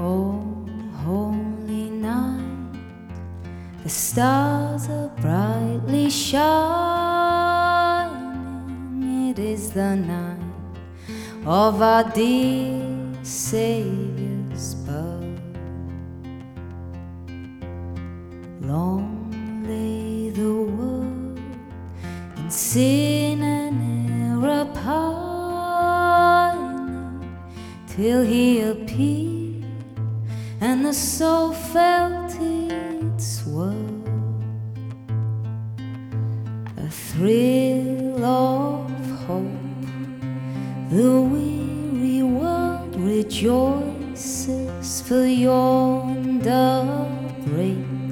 Oh, holy night, the stars are brightly shining. It is the night of our dear Savior's birth. Long lay the world in sin and error pining till He appeared and the soul felt its worth. A thrill of hope, the weary world rejoices, for yonder breaks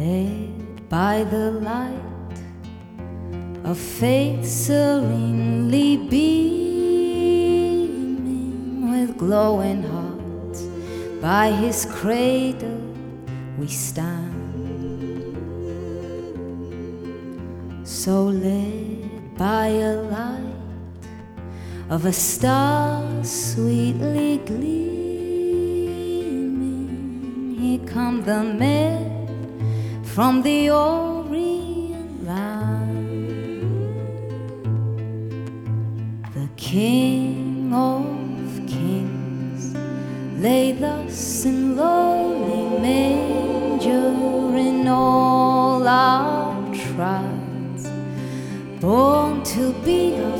Led by the light of faith serenely beaming with glowing hearts. By his cradle we stand. So led by a light of a star sweetly gleaming here come the men from the orient land the King of Kings lay thus in lowly manger in all our trials, born to be a